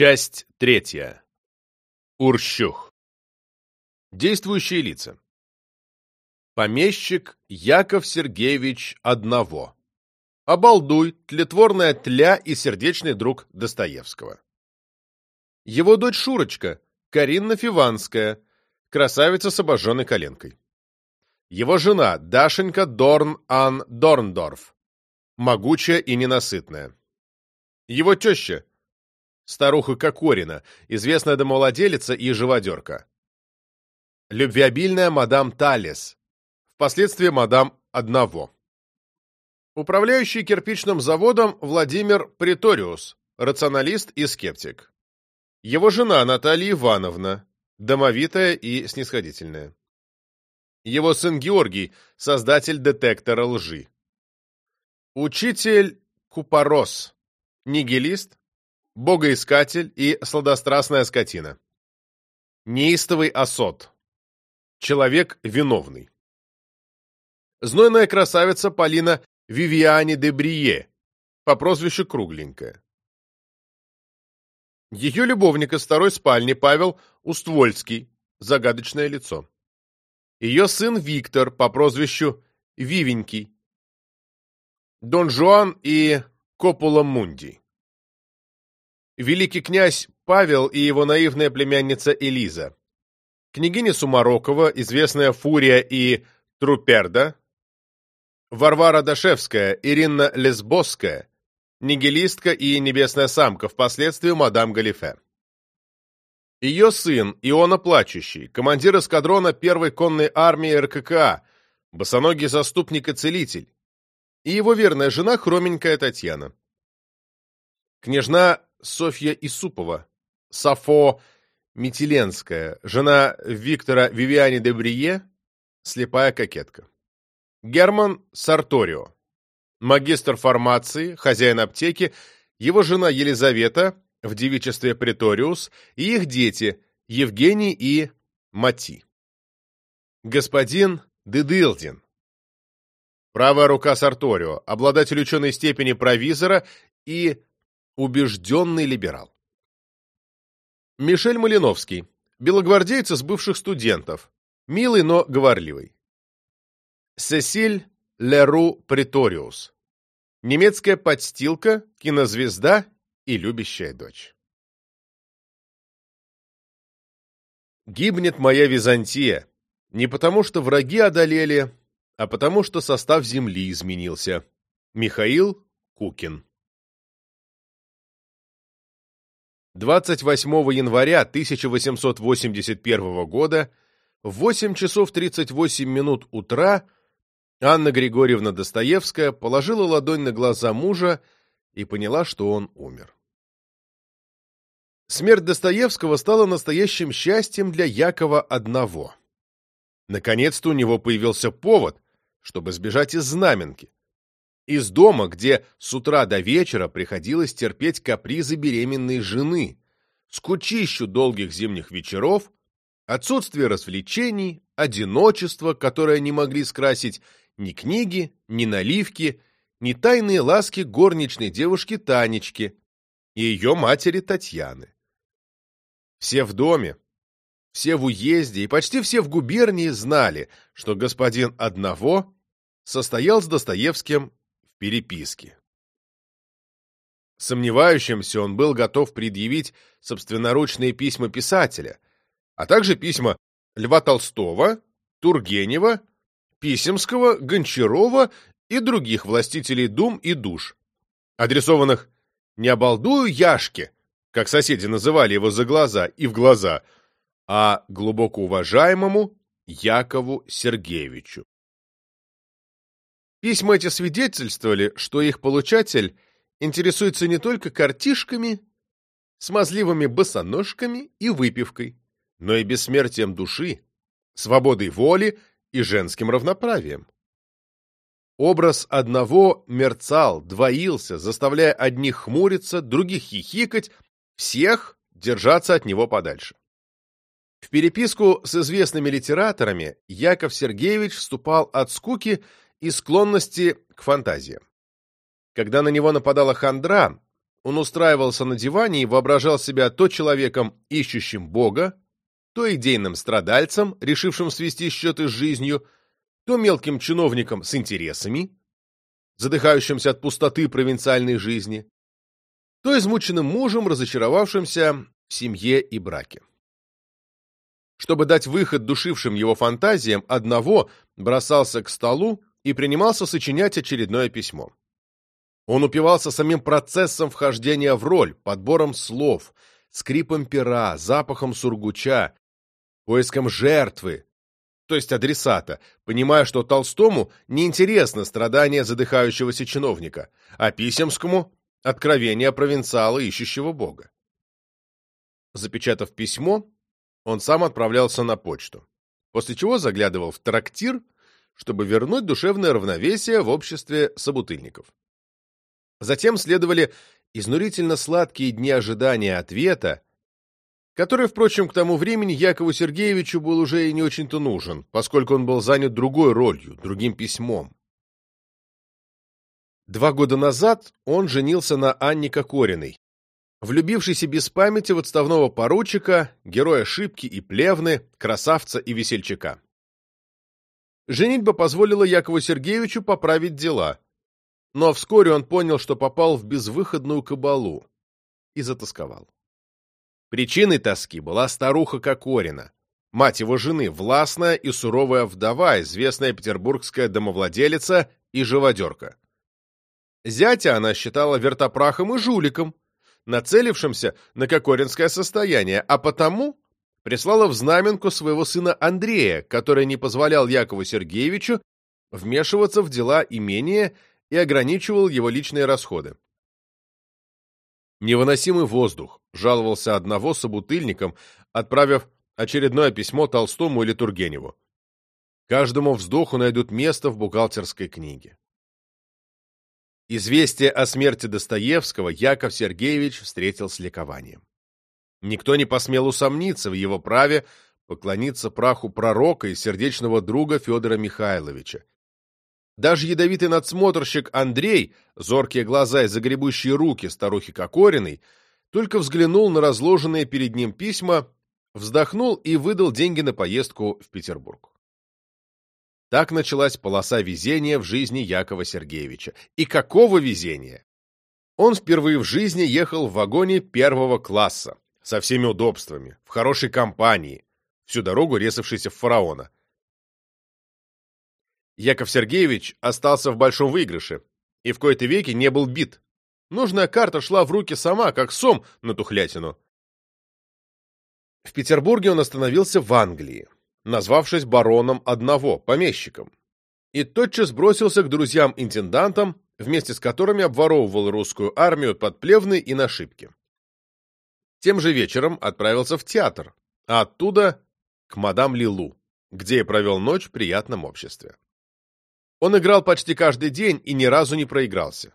Часть третья. Урщух. Действующие лица. Помещик Яков Сергеевич Одного. Обалдуй, тлетворная тля и сердечный друг Достоевского. Его дочь Шурочка, Каринна Фиванская, красавица с обожженной коленкой. Его жена Дашенька Дорн Ан Дорндорф, могучая и ненасытная. Его теща старуха Кокорина, известная домовладелица и живодерка. Любвеобильная мадам Талес, впоследствии мадам Одного. Управляющий кирпичным заводом Владимир Приториус, рационалист и скептик. Его жена Наталья Ивановна, домовитая и снисходительная. Его сын Георгий, создатель детектора лжи. Учитель Купорос, нигилист, богоискатель и сладострастная скотина. Неистовый осот. Человек виновный. Знойная красавица Полина Вивиани де Брие, по прозвищу Кругленькая. Ее любовник из второй спальни Павел Уствольский, загадочное лицо. Ее сын Виктор, по прозвищу Вивенький. Дон Жуан и Копула Мунди великий князь Павел и его наивная племянница Элиза, княгиня Сумарокова, известная Фурия и Труперда, Варвара Дашевская, Ирина Лесбосская, нигилистка и небесная самка, впоследствии мадам Галифе. Ее сын, Иона Плачущий, командир эскадрона первой конной армии РККА, босоногий заступник и целитель, и его верная жена, хроменькая Татьяна. Княжна Софья Исупова, Сафо Метеленская, жена Виктора Вивиани де Брие, слепая кокетка. Герман Сарторио, магистр фармации, хозяин аптеки, его жена Елизавета в девичестве Преториус и их дети Евгений и Мати. Господин Дедылдин, правая рука Сарторио, обладатель ученой степени провизора и Убежденный либерал. Мишель Малиновский. Белогвардейец из бывших студентов. Милый, но говорливый. Сесиль Леру Преториус. Немецкая подстилка, кинозвезда и любящая дочь. Гибнет моя Византия. Не потому, что враги одолели, а потому, что состав земли изменился. Михаил Кукин 28 января 1881 года в 8 часов 38 минут утра Анна Григорьевна Достоевская положила ладонь на глаза мужа и поняла, что он умер. Смерть Достоевского стала настоящим счастьем для Якова одного. Наконец-то у него появился повод, чтобы сбежать из Знаменки. Из дома, где с утра до вечера приходилось терпеть капризы беременной жены, скучищу долгих зимних вечеров, отсутствие развлечений, одиночество, которое не могли скрасить ни книги, ни наливки, ни тайные ласки горничной девушки Танечки и ее матери Татьяны. Все в доме, все в уезде и почти все в губернии знали, что господин одного состоял с Достоевским переписке. Сомневающимся он был готов предъявить собственноручные письма писателя, а также письма Льва Толстого, Тургенева, Писемского, Гончарова и других властителей дум и душ, адресованных не обалдую Яшке, как соседи называли его за глаза и в глаза, а глубоко уважаемому Якову Сергеевичу. Письма эти свидетельствовали, что их получатель интересуется не только картишками, смазливыми босоножками и выпивкой, но и бессмертием души, свободой воли и женским равноправием. Образ одного мерцал, двоился, заставляя одних хмуриться, других хихикать, всех держаться от него подальше. В переписку с известными литераторами Яков Сергеевич вступал от скуки и склонности к фантазиям. Когда на него нападала хандра, он устраивался на диване и воображал себя то человеком, ищущим Бога, то идейным страдальцем, решившим свести счеты с жизнью, то мелким чиновником с интересами, задыхающимся от пустоты провинциальной жизни, то измученным мужем, разочаровавшимся в семье и браке. Чтобы дать выход душившим его фантазиям, одного бросался к столу и принимался сочинять очередное письмо. Он упивался самим процессом вхождения в роль, подбором слов, скрипом пера, запахом сургуча, поиском жертвы, то есть адресата, понимая, что Толстому неинтересно страдания задыхающегося чиновника, а Писемскому — откровение провинциала, ищущего Бога. Запечатав письмо, он сам отправлялся на почту, после чего заглядывал в трактир, чтобы вернуть душевное равновесие в обществе собутыльников. Затем следовали изнурительно сладкие дни ожидания ответа, который, впрочем, к тому времени Якову Сергеевичу был уже и не очень-то нужен, поскольку он был занят другой ролью, другим письмом. Два года назад он женился на Анне Кокориной, влюбившейся без памяти в отставного поручика, героя Шибки и Плевны, красавца и весельчака. Женитьба позволила Якову Сергеевичу поправить дела, но вскоре он понял, что попал в безвыходную кабалу и затасковал. Причиной тоски была старуха Кокорина, мать его жены, властная и суровая вдова, известная петербургская домовладелица и живодерка. Зятя она считала вертопрахом и жуликом, нацелившимся на кокоринское состояние, а потому прислала в знаменку своего сына Андрея, который не позволял Якову Сергеевичу вмешиваться в дела имения и ограничивал его личные расходы. Невыносимый воздух, жаловался одного собутыльником, отправив очередное письмо Толстому или Тургеневу. Каждому вздоху найдут место в бухгалтерской книге. Известие о смерти Достоевского Яков Сергеевич встретил с ликованием. Никто не посмел усомниться в его праве поклониться праху пророка и сердечного друга Федора Михайловича, даже ядовитый надсмотрщик Андрей, зоркие глаза и загребущие руки старухи Кокориной, только взглянул на разложенные перед ним письма, вздохнул и выдал деньги на поездку в Петербург. Так началась полоса везения в жизни Якова Сергеевича. И какого везения! Он впервые в жизни ехал в вагоне первого класса, со всеми удобствами, в хорошей компании, всю дорогу резавшийся в фараона. Яков Сергеевич остался в большом выигрыше и в кои-то веки не был бит. Нужная карта шла в руки сама, как сом на тухлятину. В Петербурге он остановился в Англии, назвавшись бароном одного, помещиком, и тотчас бросился к друзьям-интендантам, вместе с которыми обворовывал русскую армию под Плевны и на Шибке. Тем же вечером отправился в театр, а оттуда к мадам Лилу, где и провел ночь в приятном обществе. Он играл почти каждый день и ни разу не проигрался.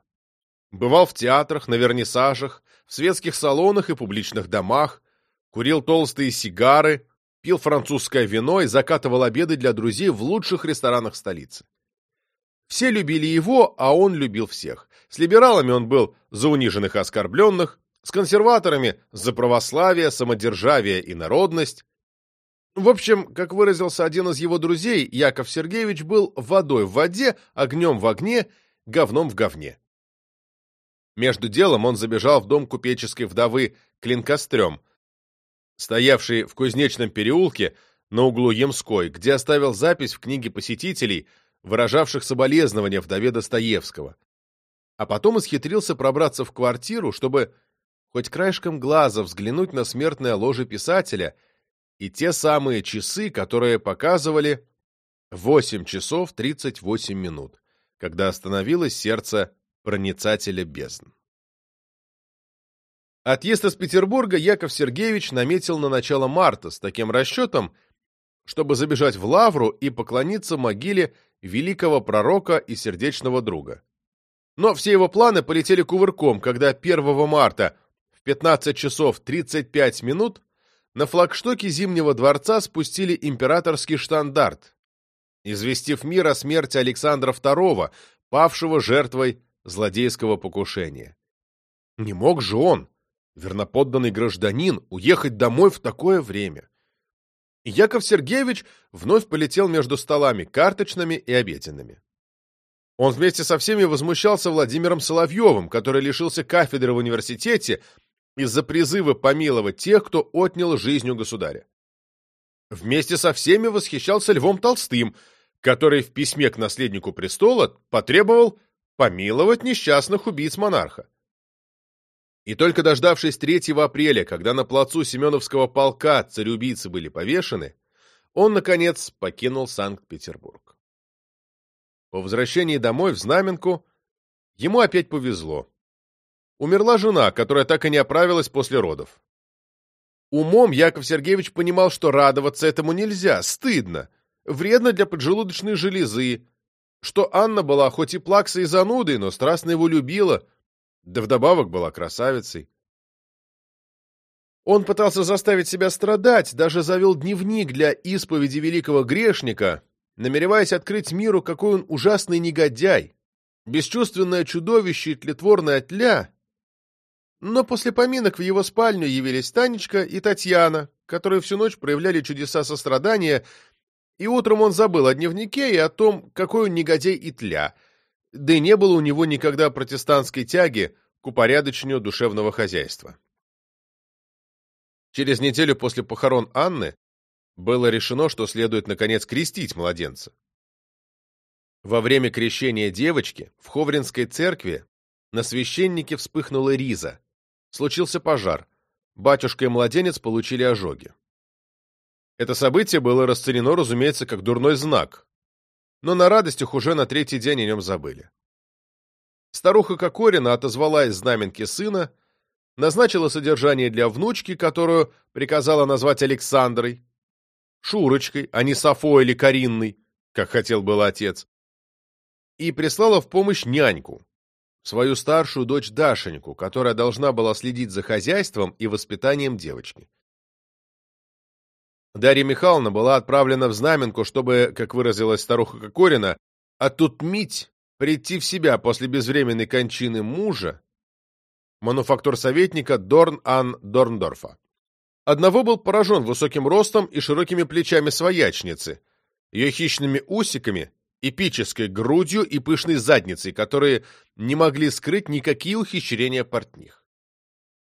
Бывал в театрах, на вернисажах, в светских салонах и публичных домах, курил толстые сигары, пил французское вино и закатывал обеды для друзей в лучших ресторанах столицы. Все любили его, а он любил всех. С либералами он был за униженных и оскорбленных, с консерваторами за православие, самодержавие и народность, в общем, как выразился один из его друзей, Яков Сергеевич был водой в воде, огнем в огне, говном в говне. Между делом он забежал в дом купеческой вдовы Клинкострем, стоявший в Кузнечном переулке на углу Ямской, где оставил запись в книге посетителей, выражавших соболезнования вдове Достоевского. А потом исхитрился пробраться в квартиру, чтобы хоть краешком глаза взглянуть на смертное ложе писателя — и те самые часы, которые показывали 8 часов 38 минут, когда остановилось сердце проницателя бездн. Отъезд из Петербурга Яков Сергеевич наметил на начало марта с таким расчетом, чтобы забежать в Лавру и поклониться могиле великого пророка и сердечного друга. Но все его планы полетели кувырком, когда 1 марта 15 часов 35 минут на флагштоке Зимнего дворца спустили императорский штандарт, известив мир о смерти Александра II, павшего жертвой злодейского покушения. Не мог же он, верноподданный гражданин, уехать домой в такое время. Яков Сергеевич вновь полетел между столами карточными и обеденными. Он вместе со всеми возмущался Владимиром Соловьевым, который лишился кафедры в университете из-за призыва помиловать тех, кто отнял жизнь у государя. Вместе со всеми восхищался Львом Толстым, который в письме к наследнику престола потребовал помиловать несчастных убийц монарха. И только дождавшись 3 апреля, когда на плацу Семеновского полка цареубийцы были повешены, он, наконец, покинул Санкт-Петербург. По возвращении домой в Знаменку ему опять повезло. Умерла жена, которая так и не оправилась после родов. Умом Яков Сергеевич понимал, что радоваться этому нельзя, стыдно, вредно для поджелудочной железы, что Анна была хоть и плаксой и занудой, но страстно его любила, да вдобавок была красавицей. Он пытался заставить себя страдать, даже завел дневник для исповеди великого грешника, намереваясь открыть миру, какой он ужасный негодяй, бесчувственное чудовище и тлетворная тля. Но после поминок в его спальню явились Танечка и Татьяна, которые всю ночь проявляли чудеса сострадания, и утром он забыл о дневнике и о том, какой он негодяй и тля — да и не было у него никогда протестантской тяги к упорядочению душевного хозяйства. Через неделю после похорон Анны было решено, что следует, наконец, крестить младенца. Во время крещения девочки в Ховринской церкви на священнике вспыхнула риза. Случился пожар. Батюшка и младенец получили ожоги. Это событие было расценено, разумеется, как дурной знак, но на радостях уже на третий день о нем забыли. Старуха Кокорина отозвала из знаменки сына, назначила содержание для внучки, которую приказала назвать Александрой, Шурочкой, а не Сафо или Каринной, как хотел был отец, и прислала в помощь няньку, свою старшую дочь Дашеньку, которая должна была следить за хозяйством и воспитанием девочки. Дарья Михайловна была отправлена в Знаменку, чтобы, как выразилась старуха Кокорина, отутмить, прийти в себя после безвременной кончины мужа, мануфактур-советника Дорн Ан Дорндорфа. Одного был поражен высоким ростом и широкими плечами своячницы, ее хищными усиками, эпической грудью и пышной задницей, которые не могли скрыть никакие ухищрения портних.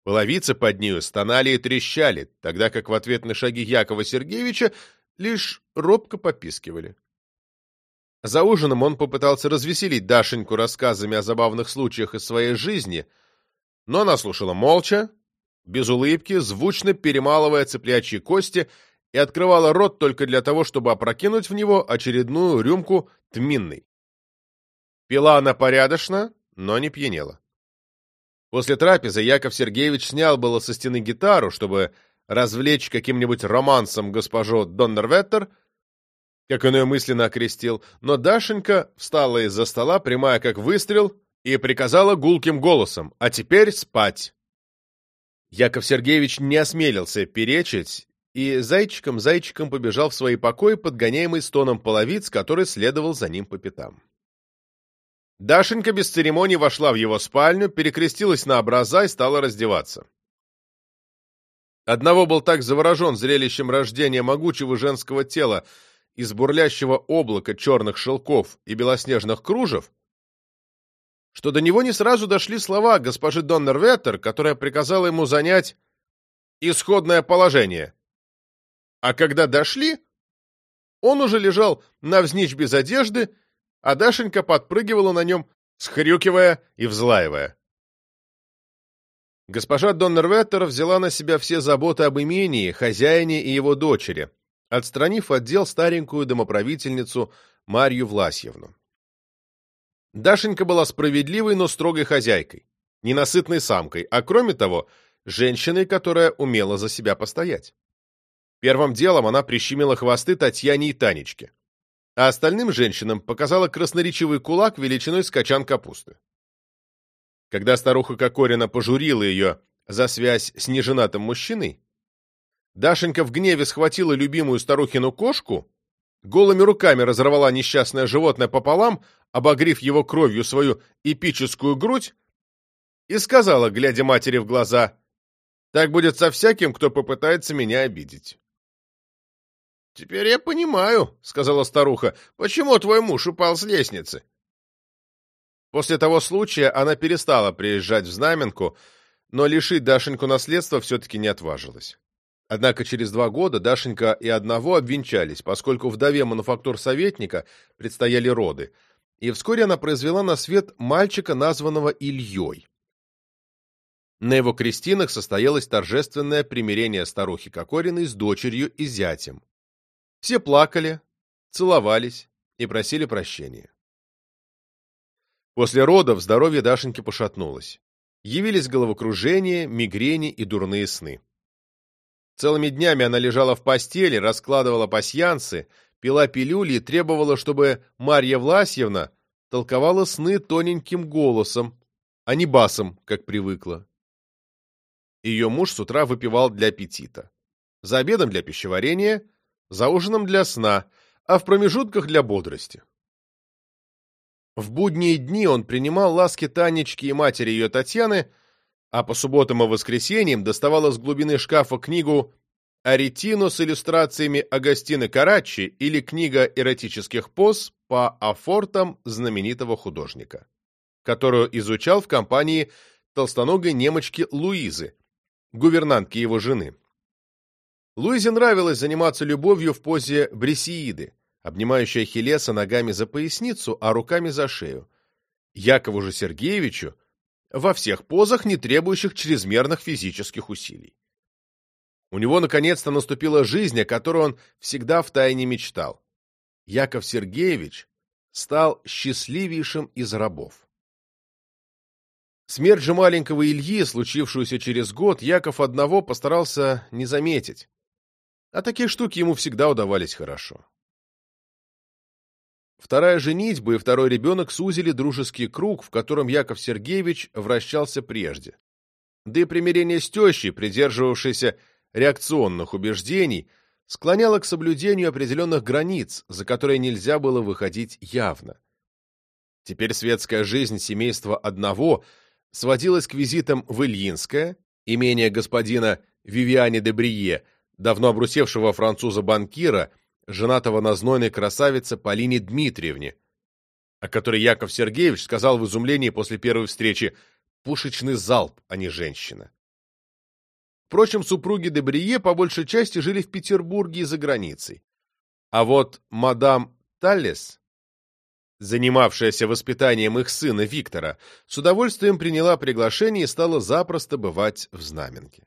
Половицы под нею стонали и трещали, тогда как в ответ на шаги Якова Сергеевича лишь робко попискивали. За ужином он попытался развеселить Дашеньку рассказами о забавных случаях из своей жизни, но она слушала молча, без улыбки, звучно перемалывая цыплячьи кости и открывала рот только для того, чтобы опрокинуть в него очередную рюмку тминной. Пила она порядочно, но не пьянела. После трапезы Яков Сергеевич снял было со стены гитару, чтобы развлечь каким-нибудь романсом госпожу Доннерветтер, как он ее мысленно окрестил, но Дашенька встала из-за стола, прямая как выстрел, и приказала гулким голосом «А теперь спать!». Яков Сергеевич не осмелился перечить и зайчиком-зайчиком побежал в свои покои, подгоняемый стоном половиц, который следовал за ним по пятам. Дашенька без церемоний вошла в его спальню, перекрестилась на образа и стала раздеваться. Одного был так заворожен зрелищем рождения могучего женского тела из бурлящего облака черных шелков и белоснежных кружев, что до него не сразу дошли слова госпожи Доннерветтер, которая приказала ему занять исходное положение. А когда дошли, он уже лежал навзничь без одежды а Дашенька подпрыгивала на нем, схрюкивая и взлаивая. Госпожа Доннерветтер взяла на себя все заботы об имении, хозяине и его дочери, отстранив отдел старенькую домоправительницу Марью Власьевну. Дашенька была справедливой, но строгой хозяйкой, ненасытной самкой, а кроме того, женщиной, которая умела за себя постоять. Первым делом она прищемила хвосты Татьяне и Танечке а остальным женщинам показала красноречивый кулак величиной с качан капусты. Когда старуха Кокорина пожурила ее за связь с неженатым мужчиной, Дашенька в гневе схватила любимую старухину кошку, голыми руками разорвала несчастное животное пополам, обогрив его кровью свою эпическую грудь, и сказала, глядя матери в глаза, «Так будет со всяким, кто попытается меня обидеть». «Теперь я понимаю», — сказала старуха, «почему твой муж упал с лестницы». После того случая она перестала приезжать в Знаменку, но лишить Дашеньку наследства все-таки не отважилась. Однако через два года Дашенька и одного обвенчались, поскольку вдове мануфактур-советника предстояли роды, и вскоре она произвела на свет мальчика, названного Ильей. На его крестинах состоялось торжественное примирение старухи Кокориной с дочерью и зятем. Все плакали, целовались и просили прощения. После родов здоровье Дашеньки пошатнулось. Явились головокружение, мигрени и дурные сны. Целыми днями она лежала в постели, раскладывала пасьянсы, пила пилюли и требовала, чтобы Марья Власьевна толковала сны тоненьким голосом, а не басом, как привыкла. Ее муж с утра выпивал для аппетита. За обедом для пищеварения, за ужином для сна, а в промежутках для бодрости. В будние дни он принимал ласки Танечки и матери ее Татьяны, а по субботам и воскресеньям доставал из глубины шкафа книгу «Аретино» с иллюстрациями Агастины Карачи или книга эротических поз по афортам знаменитого художника, которую изучал в компании толстоногой немочки Луизы, гувернантки его жены. Луизе нравилось заниматься любовью в позе бресииды, обнимающей Ахиллеса ногами за поясницу, а руками за шею. Якову же Сергеевичу во всех позах, не требующих чрезмерных физических усилий. У него наконец-то наступила жизнь, о которой он всегда втайне мечтал. Яков Сергеевич стал счастливейшим из рабов. Смерть же маленького Ильи, случившуюся через год, Яков одного постарался не заметить. А такие штуки ему всегда удавались хорошо. Вторая женитьба и второй ребенок сузили дружеский круг, в котором Яков Сергеевич вращался прежде. Да и примирение с тещей, придерживавшейся реакционных убеждений, склоняло к соблюдению определенных границ, за которые нельзя было выходить явно. Теперь светская жизнь семейства одного – сводилась к визитам в Ильинское, имение господина Вивиани де Брие, давно обрусевшего француза-банкира, женатого на знойной красавице Полине Дмитриевне, о которой Яков Сергеевич сказал в изумлении после первой встречи «пушечный залп, а не женщина». Впрочем, супруги де Брие по большей части жили в Петербурге и за границей. А вот мадам Таллес занимавшаяся воспитанием их сына Виктора, с удовольствием приняла приглашение и стала запросто бывать в Знаменке.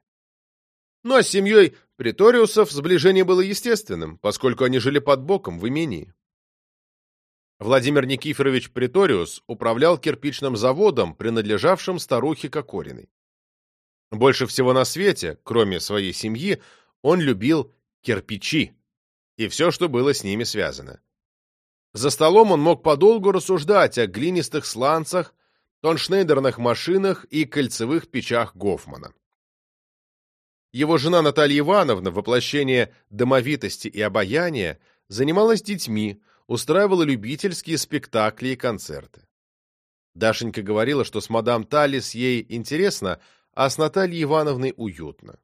Ну а с семьей Приториусов сближение было естественным, поскольку они жили под боком в имении. Владимир Никифорович Приториус управлял кирпичным заводом, принадлежавшим старухе Кокориной. Больше всего на свете, кроме своей семьи, он любил кирпичи и все, что было с ними связано. За столом он мог подолгу рассуждать о глинистых сланцах, тоншнейдерных машинах и кольцевых печах Гофмана. Его жена Наталья Ивановна, воплощение домовитости и обаяния, занималась детьми, устраивала любительские спектакли и концерты. Дашенька говорила, что с мадам Талис ей интересно, а с Натальей Ивановной уютно.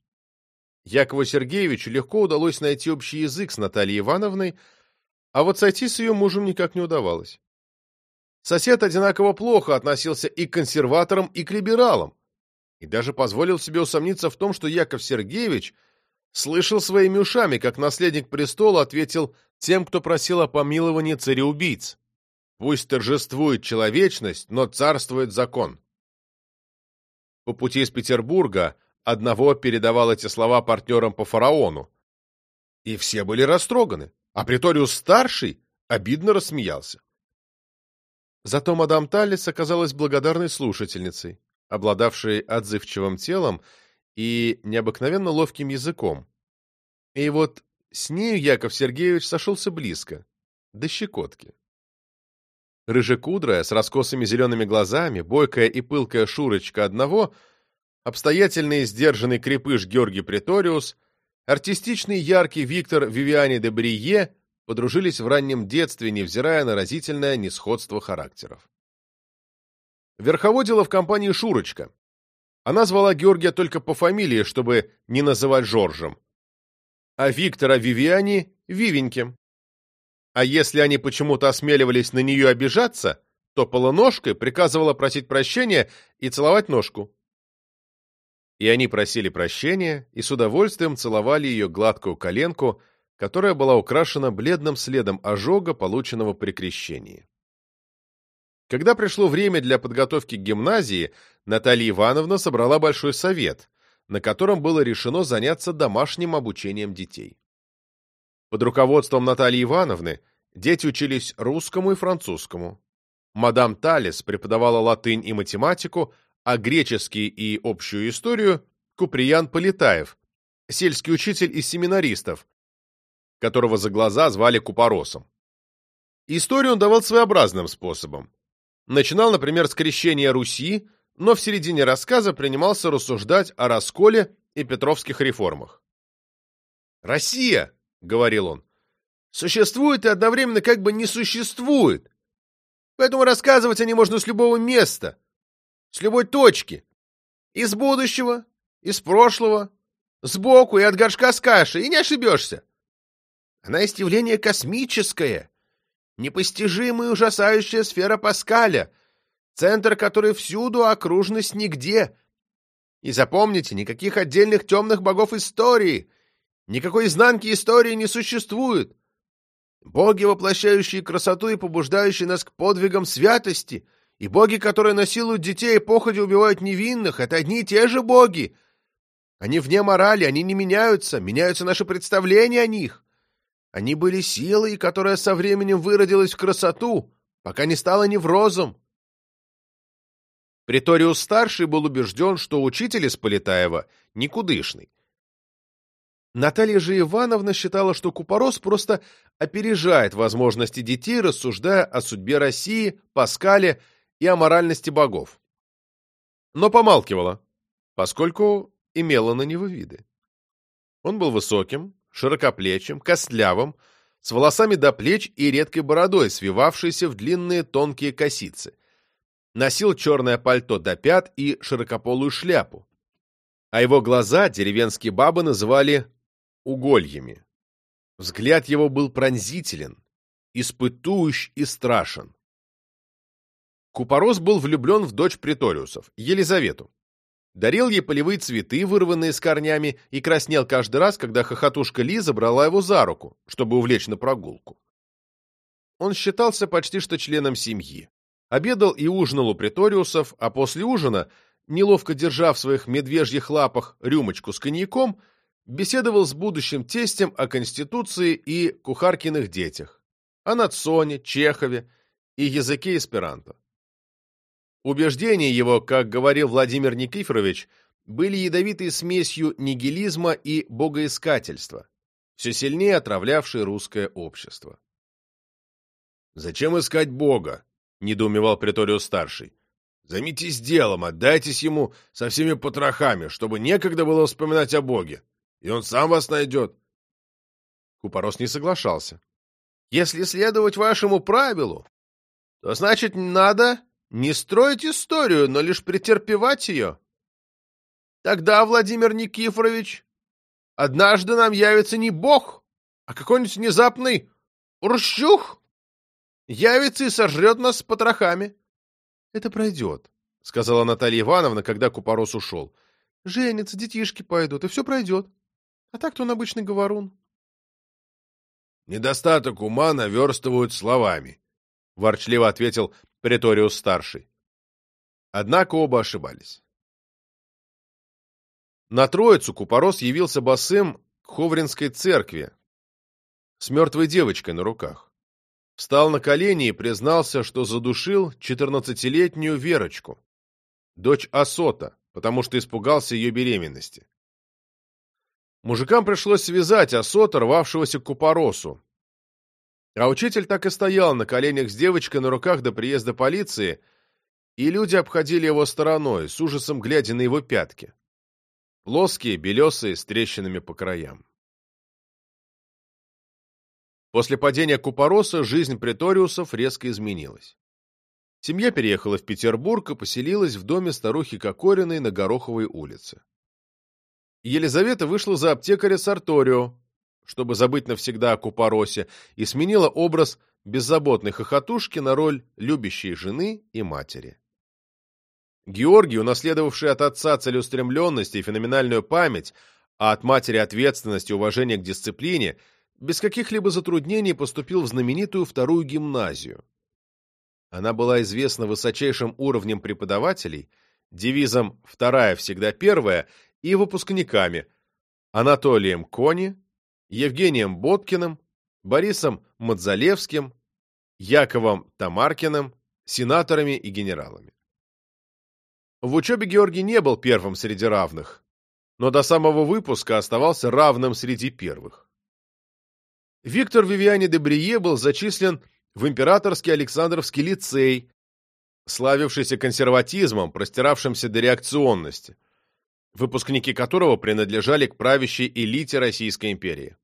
Якову Сергеевичу легко удалось найти общий язык с Натальей Ивановной, а вот сойти с ее мужем никак не удавалось. Сосед одинаково плохо относился и к консерваторам, и к либералам, и даже позволил себе усомниться в том, что Яков Сергеевич слышал своими ушами, как наследник престола ответил тем, кто просил о помиловании цареубийц. Пусть торжествует человечность, но царствует закон. По пути из Петербурга одного передавал эти слова партнерам по фараону, и все были растроганы а Приториус-старший обидно рассмеялся. Зато мадам Таллис оказалась благодарной слушательницей, обладавшей отзывчивым телом и необыкновенно ловким языком. И вот с нею Яков Сергеевич сошелся близко, до щекотки. Рыжекудрая, с раскосыми зелеными глазами, бойкая и пылкая Шурочка одного, обстоятельный и сдержанный крепыш Георгий Преториус — Артистичный яркий Виктор Вивиани де Брие подружились в раннем детстве, невзирая на разительное несходство характеров. Верховодила в компании Шурочка, Она звала Георгия только по фамилии, чтобы не называть Жоржем, а Виктора Вивиани — Вивеньким. А если они почему-то осмеливались на нее обижаться, то полуножкой приказывала просить прощения и целовать ножку. И они просили прощения и с удовольствием целовали ее гладкую коленку, которая была украшена бледным следом ожога, полученного при крещении. Когда пришло время для подготовки к гимназии, Наталья Ивановна собрала большой совет, на котором было решено заняться домашним обучением детей. Под руководством Натальи Ивановны дети учились русскому и французскому. Мадам Талис преподавала латынь и математику, а греческий и общую историю Куприян Полетаев, сельский учитель из семинаристов, которого за глаза звали Купоросом. Историю он давал своеобразным способом. Начинал, например, с крещения Руси, но в середине рассказа принимался рассуждать о расколе и петровских реформах. «Россия!» — говорил он. «Существует и одновременно как бы не существует. Поэтому рассказывать о ней можно с любого места, с любой точки. Из будущего, из прошлого, сбоку и от горшка с кашей, и не ошибешься. Она есть явление космическое, непостижимая и ужасающая сфера Паскаля, центр которой всюду, окружность нигде. И запомните, никаких отдельных темных богов истории, никакой изнанки истории не существует. Боги, воплощающие красоту и побуждающие нас к подвигам святости, и боги, которые насилуют детей и походе убивают невинных, это одни и те же боги. Они вне морали, они не меняются, меняются наши представления о них. Они были силой, которая со временем выродилась в красоту, пока не стала неврозом. Приториус-старший был убежден, что учитель из Полетаева никудышный. Наталья же Ивановна считала, что Купорос просто опережает возможности детей, рассуждая о судьбе России, Паскале и о моральности богов. Но помалкивала, поскольку имела на него виды. Он был высоким, широкоплечим, костлявым, с волосами до плеч и редкой бородой, свивавшейся в длинные тонкие косицы. Носил черное пальто до пят и широкополую шляпу. А его глаза деревенские бабы называли угольями. Взгляд его был пронзителен, испытующ и страшен. Купорос был влюблен в дочь Преториусов, Елизавету дарил ей полевые цветы, вырванные с корнями, и краснел каждый раз, когда хохотушка Лиза брала его за руку, чтобы увлечь на прогулку. Он считался почти что членом семьи. Обедал и ужинал у приториусов, а после ужина, неловко держа в своих медвежьих лапах рюмочку с коньяком, беседовал с будущим тестем о Конституции и кухаркиных детях, о Нацоне, Чехове и языке эсперанто. Убеждения его, как говорил Владимир Никифорович, были ядовитой смесью нигилизма и богоискательства, все сильнее отравлявшей русское общество. «Зачем искать Бога?» — недоумевал Преториус-старший. «Займитесь делом, отдайтесь ему со всеми потрохами, чтобы некогда было вспоминать о Боге, и он сам вас найдет». Купорос не соглашался. «Если следовать вашему правилу, то значит надо не строить историю, но лишь претерпевать ее. Тогда, Владимир Никифорович, однажды нам явится не бог, а какой-нибудь внезапный урщух. Явится и сожрет нас с потрохами. — Это пройдет, — сказала Наталья Ивановна, когда Купорос ушел. — Женятся, детишки пойдут, и все пройдет. А так-то он обычный говорун. — Недостаток ума наверстывают словами, — ворчливо ответил Преториус-старший. Однако оба ошибались. На Троицу Купорос явился босым к Ховринской церкви с мертвой девочкой на руках. Встал на колени и признался, что задушил четырнадцатилетнюю Верочку, дочь Асота, потому что испугался ее беременности. Мужикам пришлось связать Асота, рвавшегося к Купоросу, а учитель так и стоял на коленях с девочкой на руках до приезда полиции, и люди обходили его стороной, с ужасом глядя на его пятки. Плоские, белесые, с трещинами по краям. После падения Купороса жизнь преториусов резко изменилась. Семья переехала в Петербург и поселилась в доме старухи Кокориной на Гороховой улице. Елизавета вышла за аптекаря Сарторио, чтобы забыть навсегда о Купоросе, и сменила образ беззаботной хохотушки на роль любящей жены и матери. Георгий, унаследовавший от отца целеустремленность и феноменальную память, а от матери ответственность и уважение к дисциплине, без каких-либо затруднений поступил в знаменитую вторую гимназию. Она была известна высочайшим уровнем преподавателей, девизом «вторая всегда первая» и выпускниками Анатолием Кони, Евгением Боткиным, Борисом Мадзалевским, Яковом Тамаркиным, сенаторами и генералами. В учебе Георгий не был первым среди равных, но до самого выпуска оставался равным среди первых. Виктор Вивиани де Брие был зачислен в Императорский Александровский лицей, славившийся консерватизмом, простиравшимся до реакционности, выпускники которого принадлежали к правящей элите Российской империи.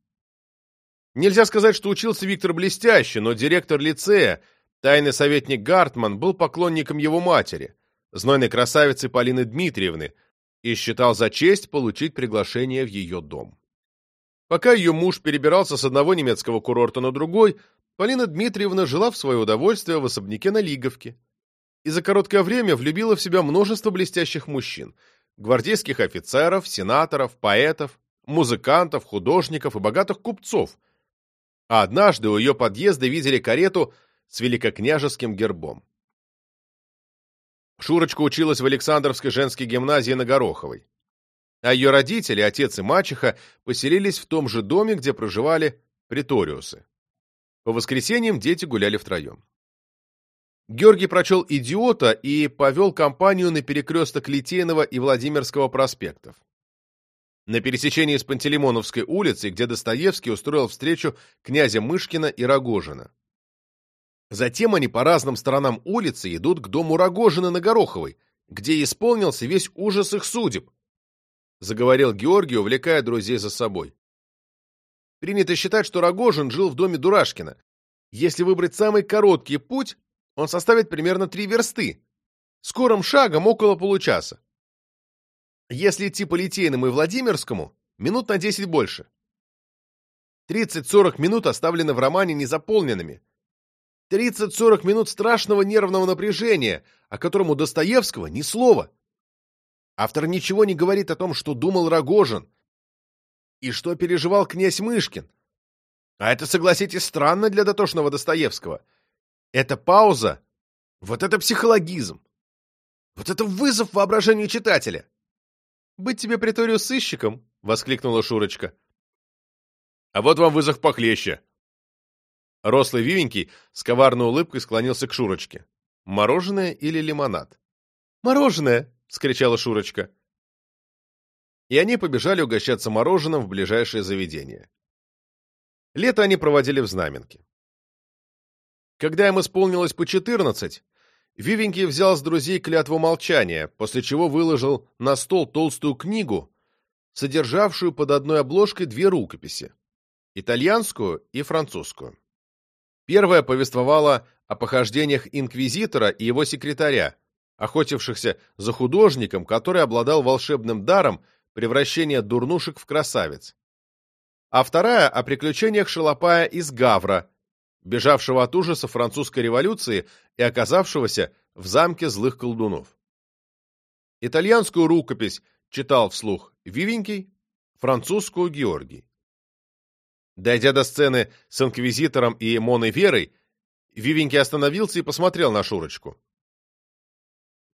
Нельзя сказать, что учился Виктор блестяще, но директор лицея, тайный советник Гартман, был поклонником его матери, знойной красавицы Полины Дмитриевны, и считал за честь получить приглашение в ее дом. Пока ее муж перебирался с одного немецкого курорта на другой, Полина Дмитриевна жила в свое удовольствие в особняке на Лиговке и за короткое время влюбила в себя множество блестящих мужчин – гвардейских офицеров, сенаторов, поэтов, музыкантов, художников и богатых купцов. А однажды у ее подъезда видели карету с великокняжеским гербом. Шурочка училась в Александровской женской гимназии на Гороховой. А ее родители, отец и мачеха, поселились в том же доме, где проживали приториусы. По воскресеньям дети гуляли втроем. Георгий прочел «Идиота» и повел компанию на перекресток Литейного и Владимирского проспектов. На пересечении с Пантелеймоновской улицей, где Достоевский устроил встречу князя Мышкина и Рогожина. Затем они по разным сторонам улицы идут к дому Рогожина на Гороховой, где исполнился весь ужас их судеб, заговорил Георгий, увлекая друзей за собой. Принято считать, что Рогожин жил в доме Дурашкина. Если выбрать самый короткий путь, он составит примерно три версты. Скорым шагом около получаса. Если идти по Литейному и Владимирскому, минут на 10 больше. 30-40 минут оставлены в романе незаполненными. 30-40 минут страшного нервного напряжения, о котором у Достоевского ни слова. Автор ничего не говорит о том, что думал Рогожин, и что переживал князь Мышкин. А это, согласитесь, странно для дотошного Достоевского. Это пауза, вот это психологизм. Вот это вызов воображению читателя. «Быть тебе приторию сыщиком!» — воскликнула Шурочка. «А вот вам вызов похлеще!» Рослый Вивенький с коварной улыбкой склонился к Шурочке. «Мороженое или лимонад?» «Мороженое!» — скричала Шурочка и они побежали угощаться мороженым в ближайшее заведение. Лето они проводили в Знаменке. Когда им исполнилось по четырнадцать, Вивенький взял с друзей клятву молчания, после чего выложил на стол толстую книгу, содержавшую под одной обложкой две рукописи – итальянскую и французскую. Первая повествовала о похождениях инквизитора и его секретаря, охотившихся за художником, который обладал волшебным даром превращение дурнушек в красавиц. А вторая о приключениях Шалопая из Гавра, бежавшего от ужаса французской революции и оказавшегося в замке злых колдунов. Итальянскую рукопись читал вслух Вивенький, французскую Георгий. Дойдя до сцены с инквизитором и Моной Верой, Вивенький остановился и посмотрел на Шурочку.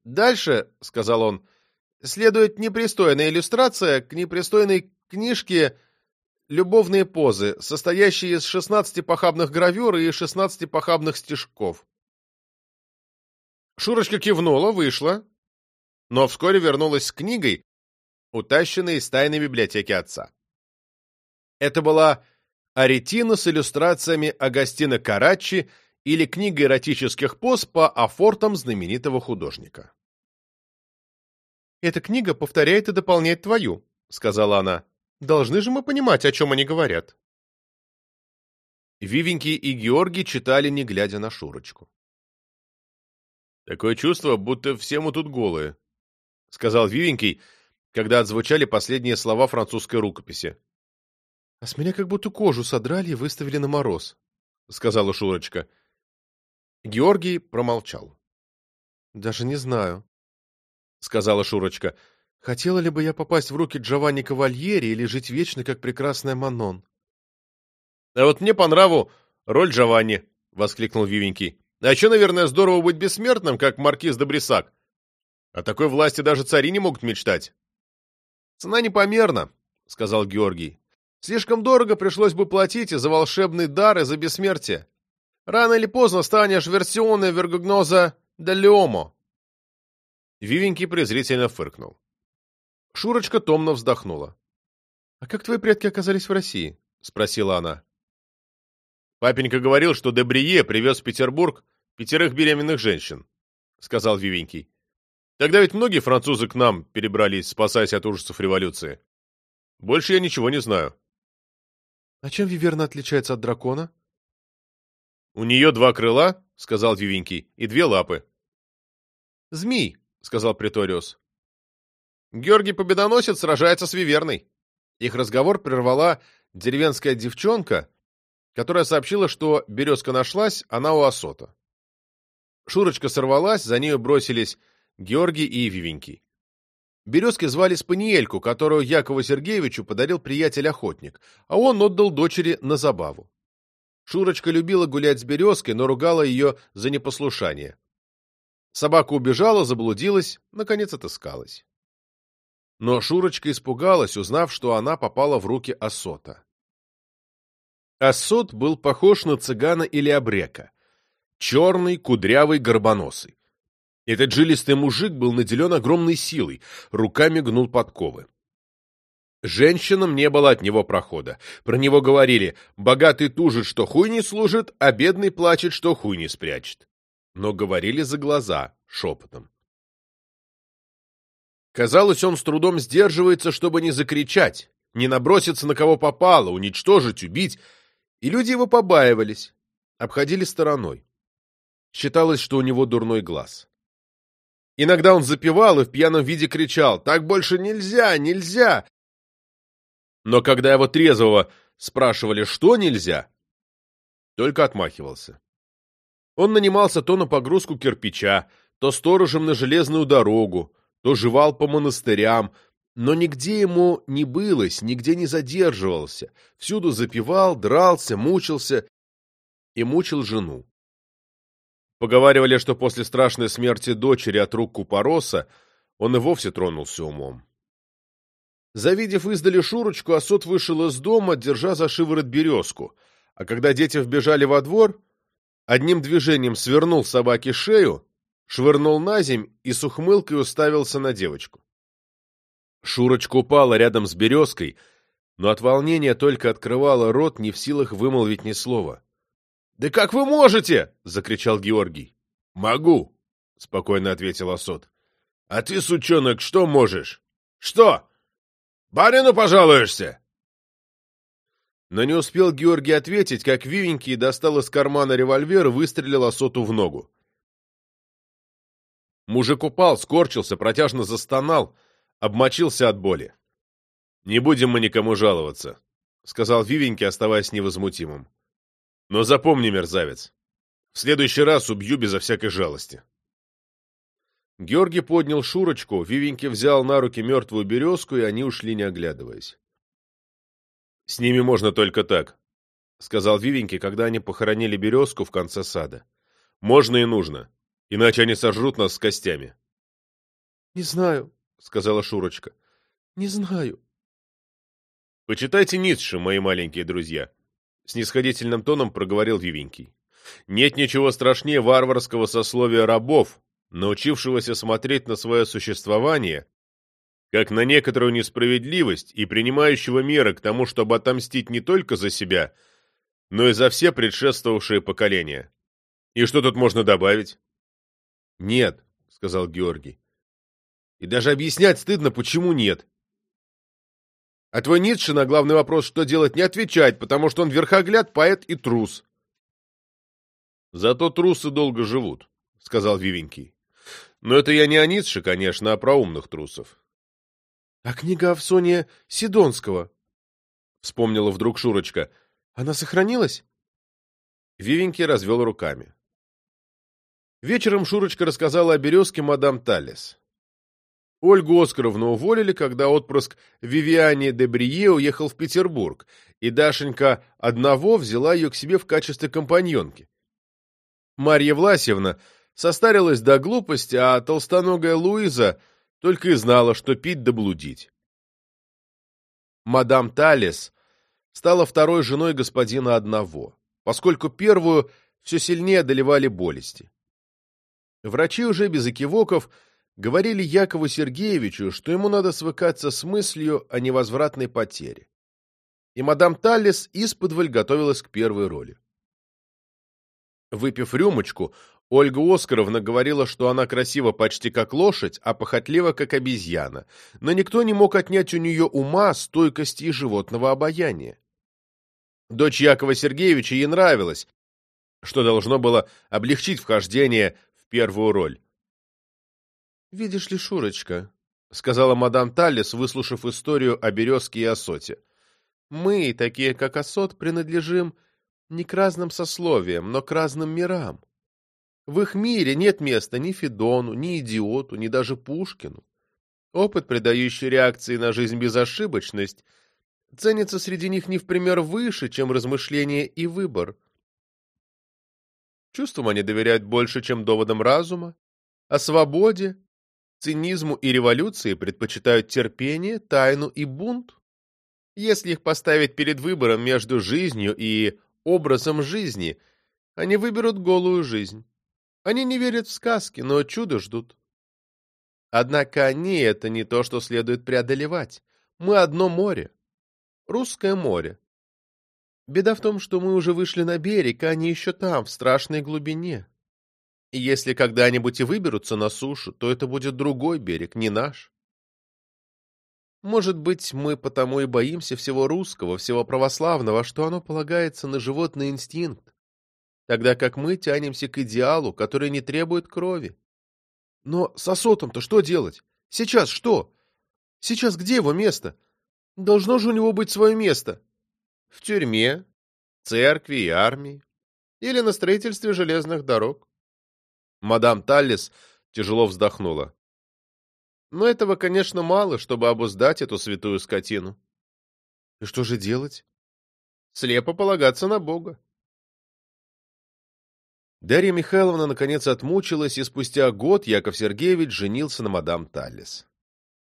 «Дальше», — сказал он, — следует непристойная иллюстрация к непристойной книжке «Любовные позы», состоящие из 16 похабных гравюр и 16 похабных стишков. Шурочка кивнула, вышла, но вскоре вернулась с книгой, утащенной из тайной библиотеки отца. Это была аретина с иллюстрациями Агастина Карачи или книга эротических поз по афортам знаменитого художника. «Эта книга повторяет и дополняет твою», — сказала она. «Должны же мы понимать, о чем они говорят». Вивенький и Георгий читали, не глядя на Шурочку. Такое чувство, будто все мы тут голые, — сказал Вивенький, когда отзвучали последние слова французской рукописи. — А с меня как будто кожу содрали и выставили на мороз, — сказала Шурочка. Георгий промолчал. — Даже не знаю, — сказала Шурочка. — Хотела ли бы я попасть в руки Джованни Кавальери или жить вечно, как прекрасная Манон? — А вот мне по нраву роль Джованни, — воскликнул Вивенький. — А еще, наверное, здорово быть бессмертным, как маркиз де Брисак. О такой власти даже цари не могут мечтать. — Цена непомерна, — сказал Георгий. — Слишком дорого пришлось бы платить и за волшебный дар, и за бессмертие. Рано или поздно станешь версионной вергогноза де Леомо. Вивенький презрительно фыркнул. Шурочка томно вздохнула. — А как твои предки оказались в России? — спросила она. Папенька говорил, что Дебрие привез в Петербург пятерых беременных женщин, — сказал Вивенький. Тогда ведь многие французы к нам перебрались, спасаясь от ужасов революции. Больше я ничего не знаю. — А чем Виверна отличается от дракона? — У нее два крыла, — сказал Вивенький, — и две лапы. — Змей, — сказал Преториус. Георгий Победоносец сражается с Виверной. Их разговор прервала деревенская девчонка, которая сообщила, что березка нашлась, она у осота. Шурочка сорвалась, за нею бросились Георгий и Вивенький. Березки звали Спаниельку, которую Якову Сергеевичу подарил приятель-охотник, а он отдал дочери на забаву. Шурочка любила гулять с березкой, но ругала ее за непослушание. Собака убежала, заблудилась, наконец отыскалась. Но Шурочка испугалась, узнав, что она попала в руки Осота. Осот был похож на цыгана или обрека. Черный, кудрявый, горбоносый. Этот жилистый мужик был наделен огромной силой, руками гнул подковы. Женщинам не было от него прохода. Про него говорили «богатый тужит, что хуй не служит, а бедный плачет, что хуй не спрячет». Но говорили за глаза, шепотом. Казалось, он с трудом сдерживается, чтобы не закричать, не наброситься на кого попало, уничтожить, убить, и люди его побаивались, обходили стороной. Считалось, что у него дурной глаз. Иногда он запевал и в пьяном виде кричал «Так больше нельзя, нельзя!» Но когда его трезвого спрашивали, что нельзя, только отмахивался. Он нанимался то на погрузку кирпича, то сторожем на железную дорогу, то жевал по монастырям, но нигде ему не былось, нигде не задерживался, всюду запивал, дрался, мучился и мучил жену. Поговаривали, что после страшной смерти дочери от рук Купороса он и вовсе тронулся умом. Завидев издали Шурочку, Осот вышел из дома, держа за шиворот березку, а когда дети вбежали во двор, одним движением свернул собаке шею, швырнул на земь и с ухмылкой уставился на девочку. Шурочка упала рядом с березкой, но от волнения только открывала рот, не в силах вымолвить ни слова. «Да как вы можете?» — закричал Георгий. «Могу», — спокойно ответил Осот. «А ты, сучонок, что можешь?» «Что? Барину пожалуешься?» Но не успел Георгий ответить, как Вивенький достал из кармана револьвер и выстрелил Осоту в ногу. Мужик упал, скорчился, протяжно застонал — обмочился от боли. «Не будем мы никому жаловаться», — сказал Вивеньки, оставаясь невозмутимым. «Но запомни, мерзавец, в следующий раз убью безо всякой жалости». Георгий поднял Шурочку, Вивеньки взял на руки мертвую березку, и они ушли, не оглядываясь. «С ними можно только так», — сказал Вивеньки, когда они похоронили березку в конце сада. «Можно и нужно, иначе они сожрут нас с костями». «Не знаю», — сказала Шурочка. — Не знаю. — Почитайте Ницше, мои маленькие друзья, — снисходительным тоном проговорил Вивенький. — Нет ничего страшнее варварского сословия рабов, научившегося смотреть на свое существование как на некоторую несправедливость и принимающего меры к тому, чтобы отомстить не только за себя, но и за все предшествовавшие поколения. И что тут можно добавить? — Нет, — сказал Георгий. И даже объяснять стыдно, почему нет. А твой Ницше на главный вопрос, что делать, не отвечает, потому что он верхогляд, поэт и трус. Зато трусы долго живут, — сказал Вивенький. Но это я не о Ницше, конечно, а про умных трусов. — А книга Авсония Сидонского? — вспомнила вдруг Шурочка. — Она сохранилась? Вивенький развел руками. Вечером Шурочка рассказала о березке мадам Таллис. Ольгу Оскаровну уволили, когда отпрыск Вивиани де Брие уехал в Петербург, и Дашенька одного взяла ее к себе в качестве компаньонки. Марья Власьевна состарилась до глупости, а толстоногая Луиза только и знала, что пить да блудить. Мадам Талис стала второй женой господина одного, поскольку первую все сильнее одолевали болести. Врачи уже без экивоков говорили Якову Сергеевичу, что ему надо свыкаться с мыслью о невозвратной потере. И мадам Таллис исподволь готовилась к первой роли. Выпив рюмочку, Ольга Оскаровна говорила, что она красива почти как лошадь, а похотлива как обезьяна, но никто не мог отнять у нее ума, стойкости и животного обаяния. Дочь Якова Сергеевича ей нравилась, что должно было облегчить вхождение первую роль. «Видишь ли, Шурочка», — сказала мадам Таллис, выслушав историю о березке и осоте, — «мы, такие как осот, принадлежим не к разным сословиям, но к разным мирам. В их мире нет места ни Федону, ни идиоту, ни даже Пушкину. Опыт, придающий реакции на жизнь безошибочность, ценится среди них не в пример выше, чем размышление и выбор. Чувствам они доверяют больше, чем доводам разума, о свободе, цинизму и революции предпочитают терпение, тайну и бунт. Если их поставить перед выбором между жизнью и образом жизни, они выберут голую жизнь. Они не верят в сказки, но чудо ждут. Однако они — это не то, что следует преодолевать. Мы одно море. Русское море. Беда в том, что мы уже вышли на берег, а они еще там, в страшной глубине. И если когда-нибудь и выберутся на сушу, то это будет другой берег, не наш. Может быть, мы потому и боимся всего русского, всего православного, что оно полагается на животный инстинкт, тогда как мы тянемся к идеалу, который не требует крови. Но с Осотом-то что делать? Сейчас что? Сейчас где его место? Должно же у него быть свое место. В тюрьме, церкви и армии. Или на строительстве железных дорог. Мадам Таллис тяжело вздохнула. Но этого, конечно, мало, чтобы обуздать эту святую скотину. И что же делать? Слепо полагаться на Бога. Дарья Михайловна наконец отмучилась, и спустя год Яков Сергеевич женился на мадам Таллис.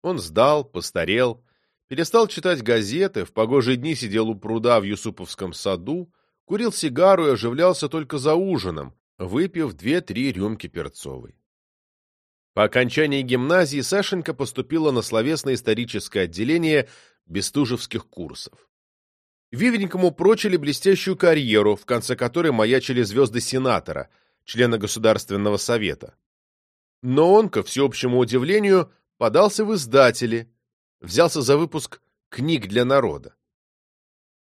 Он сдал, постарел, перестал читать газеты, в погожие дни сидел у пруда в Юсуповском саду, курил сигару и оживлялся только за ужином, выпив две-три рюмки перцовой. По окончании гимназии Сашенька поступила на словесно-историческое отделение бестужевских курсов. Вивенькому прочили блестящую карьеру, в конце которой маячили звезды сенатора, члена Государственного совета. Но он, ко всеобщему удивлению, подался в издатели, взялся за выпуск книг для народа.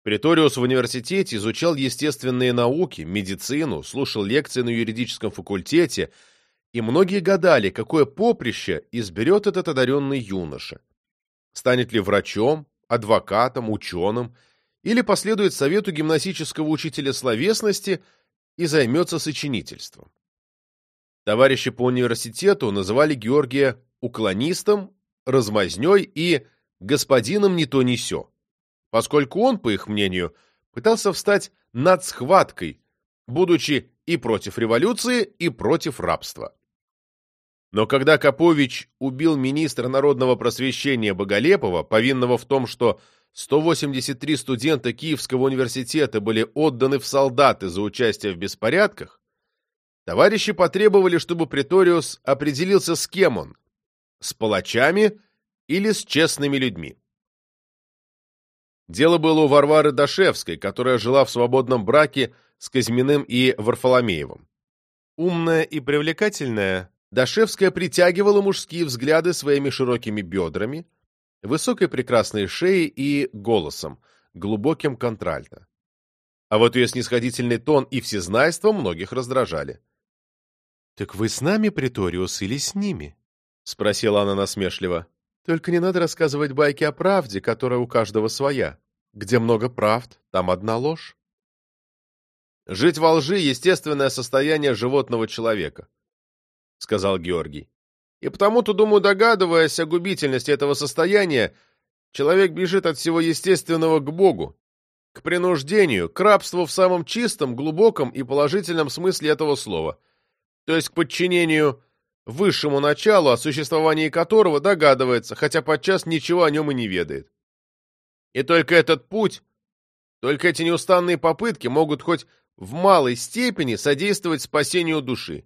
Преториус в университете изучал естественные науки, медицину, слушал лекции на юридическом факультете – и многие гадали, какое поприще изберет этот одаренный юноша. Станет ли врачом, адвокатом, ученым, или последует совету гимнастического учителя словесности и займется сочинительством. Товарищи по университету называли Георгия уклонистом, размазней и господином не то ни сё, поскольку он, по их мнению, пытался встать над схваткой, будучи и против революции, и против рабства. Но когда Капович убил министра народного просвещения Боголепова, повинного в том, что 183 студента Киевского университета были отданы в солдаты за участие в беспорядках, товарищи потребовали, чтобы Преториус определился, с кем он – с палачами или с честными людьми. Дело было у Варвары Дашевской, которая жила в свободном браке с Казьминым и Варфоломеевым. Умная и привлекательная, Дашевская притягивала мужские взгляды своими широкими бедрами, высокой прекрасной шеей и голосом, глубоким контральто. А вот ее снисходительный тон и всезнайство многих раздражали. Так вы с нами, Приториус, или с ними? Спросила она насмешливо. Только не надо рассказывать байки о правде, которая у каждого своя. Где много правд, там одна ложь. Жить во лжи — естественное состояние животного человека, — сказал Георгий. И потому-то, думаю, догадываясь о губительности этого состояния, человек бежит от всего естественного к Богу, к принуждению, к рабству в самом чистом, глубоком и положительном смысле этого слова, то есть к подчинению высшему началу, о существовании которого догадывается, хотя подчас ничего о нем и не ведает. И только этот путь, только эти неустанные попытки могут хоть в малой степени содействовать спасению души.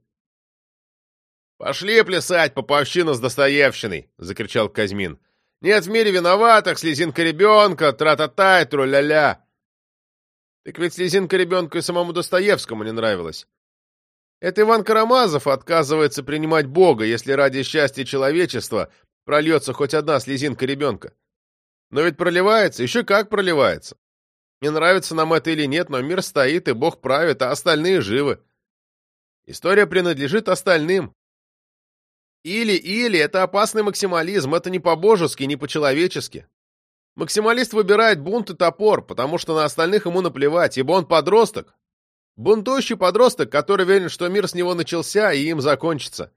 «Пошли плясать, поповщина с Достоевщиной!» — закричал Казьмин. «Нет в мире виноватых, слезинка ребенка, тра-та-та и тру-ля-ля!» Так ведь слезинка ребенка и самому Достоевскому не нравилась. Это Иван Карамазов отказывается принимать Бога, если ради счастья человечества прольется хоть одна слезинка ребенка. Но ведь проливается, еще как проливается. Не нравится нам это или нет, но мир стоит, и Бог правит, а остальные живы. История принадлежит остальным. Или-или — это опасный максимализм, это не по-божески, не по-человечески. Максималист выбирает бунт и топор, потому что на остальных ему наплевать, ибо он подросток. Бунтующий подросток, который верит, что мир с него начался и им закончится.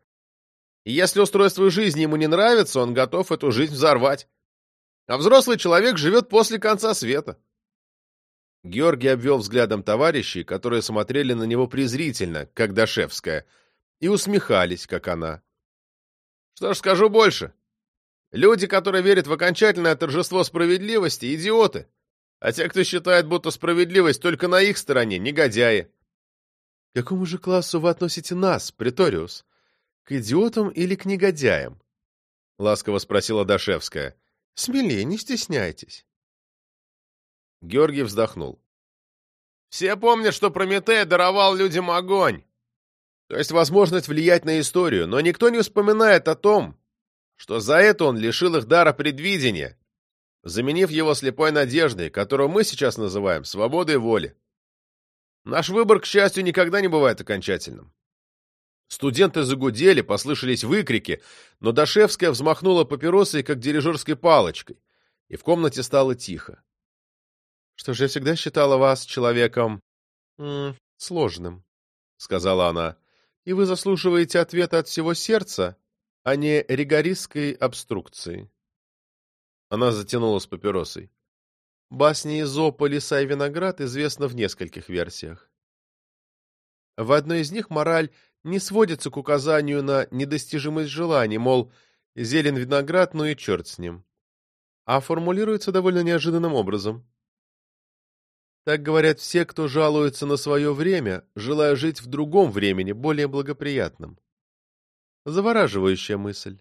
И если устройство жизни ему не нравится, он готов эту жизнь взорвать. А взрослый человек живет после конца света. Георгий обвел взглядом товарищей, которые смотрели на него презрительно, как Дашевская, и усмехались, как она. Что ж скажу больше. Люди, которые верят в окончательное торжество справедливости, идиоты. А те, кто считает, будто справедливость только на их стороне, негодяи. — К какому же классу вы относите нас, Преториус? К идиотам или к негодяям? — ласково спросила Дашевская. — Смелее, не стесняйтесь. Георгий вздохнул. Все помнят, что Прометей даровал людям огонь. То есть возможность влиять на историю, но никто не вспоминает о том, что за это он лишил их дара предвидения, заменив его слепой надеждой, которую мы сейчас называем свободой воли. Наш выбор, к счастью, никогда не бывает окончательным. Студенты загудели, послышались выкрики, но Дашевская взмахнула папиросой, как дирижерской палочкой, и в комнате стало тихо. Что же я всегда считала вас человеком... Сложным, — сказала она. И вы заслуживаете ответа от всего сердца, а не ригористской обструкции. Она затянулась папиросой. Басни Изопа «Лиса и виноград» известна в нескольких версиях. В одной из них мораль не сводится к указанию на недостижимость желаний, мол, зелен виноград, ну и черт с ним, а формулируется довольно неожиданным образом. Так говорят все, кто жалуется на свое время, желая жить в другом времени, более благоприятном. Завораживающая мысль.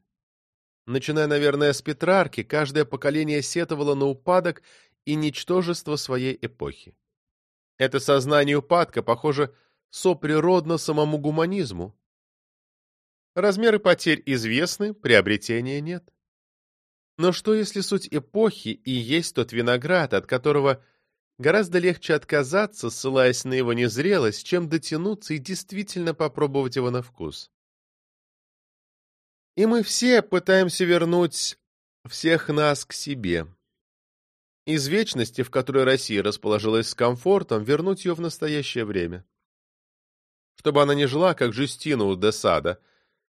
Начиная, наверное, с Петрарки, каждое поколение сетовало на упадок и ничтожество своей эпохи. Это сознание упадка, похоже, соприродно самому гуманизму. Размеры потерь известны, приобретения нет. Но что, если суть эпохи и есть тот виноград, от которого Гораздо легче отказаться, ссылаясь на его незрелость, чем дотянуться и действительно попробовать его на вкус. И мы все пытаемся вернуть всех нас к себе. Из вечности, в которой Россия расположилась с комфортом, вернуть ее в настоящее время. Чтобы она не жила, как Жюстина у Десада,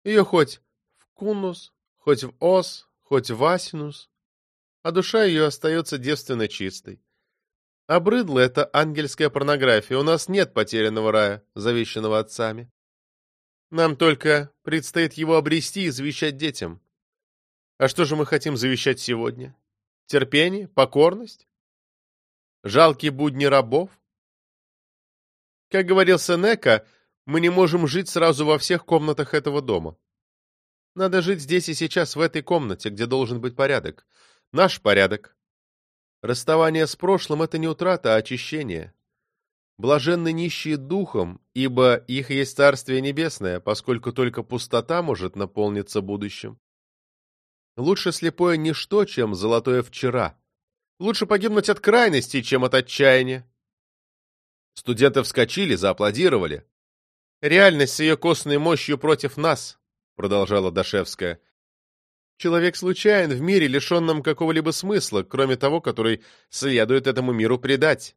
ее хоть в Кунус, хоть в Ос, хоть в Асинус, а душа ее остается девственно чистой. Обрыдла это ангельская порнография. У нас нет потерянного рая, завещанного отцами. Нам только предстоит его обрести и завещать детям. А что же мы хотим завещать сегодня? Терпение? Покорность? Жалкие будни рабов? Как говорил Сенека, мы не можем жить сразу во всех комнатах этого дома. Надо жить здесь и сейчас, в этой комнате, где должен быть порядок. Наш порядок, Расставание с прошлым — это не утрата, а очищение. Блаженны нищие духом, ибо их есть Царствие Небесное, поскольку только пустота может наполниться будущим. Лучше слепое ничто, чем золотое вчера. Лучше погибнуть от крайности, чем от отчаяния. Студенты вскочили, зааплодировали. Реальность с ее костной мощью против нас, продолжала Дашевская. Человек случайен в мире, лишенном какого-либо смысла, кроме того, который следует этому миру предать.